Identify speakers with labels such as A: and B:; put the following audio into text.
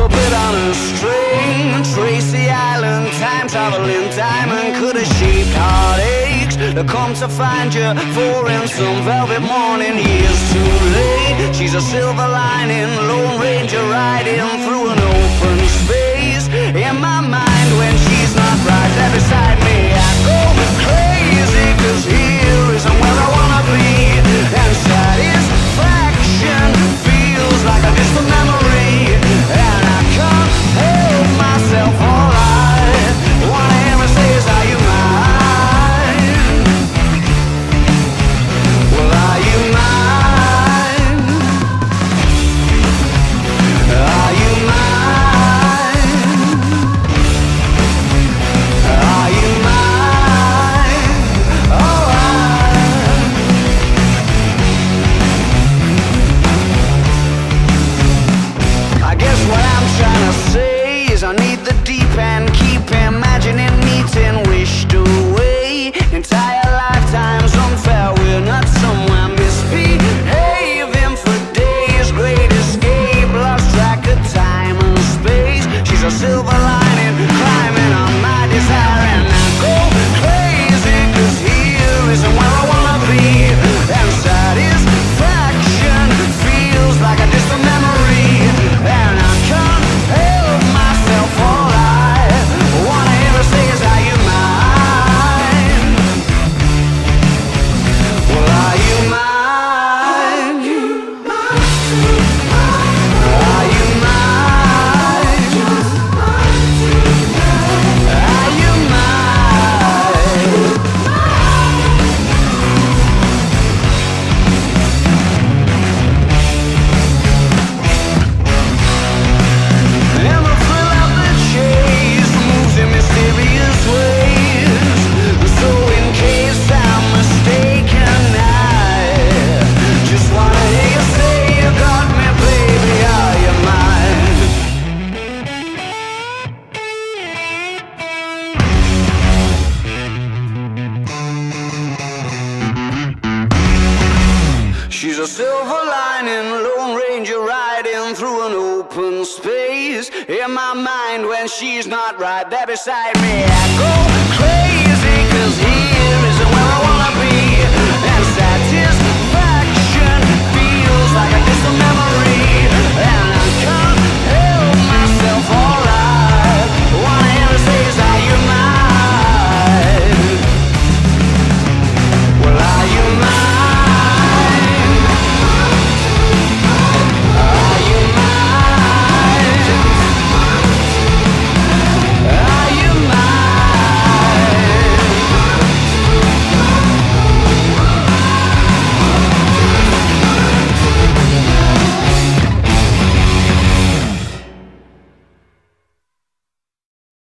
A: A bit on a string. Tracy Island time traveling diamond. Could have shaped heartaches I come to find you? For in some velvet morning Years too late. She's a silver lining Lone Ranger riding through an through an open space. In my mind when she's not right there beside me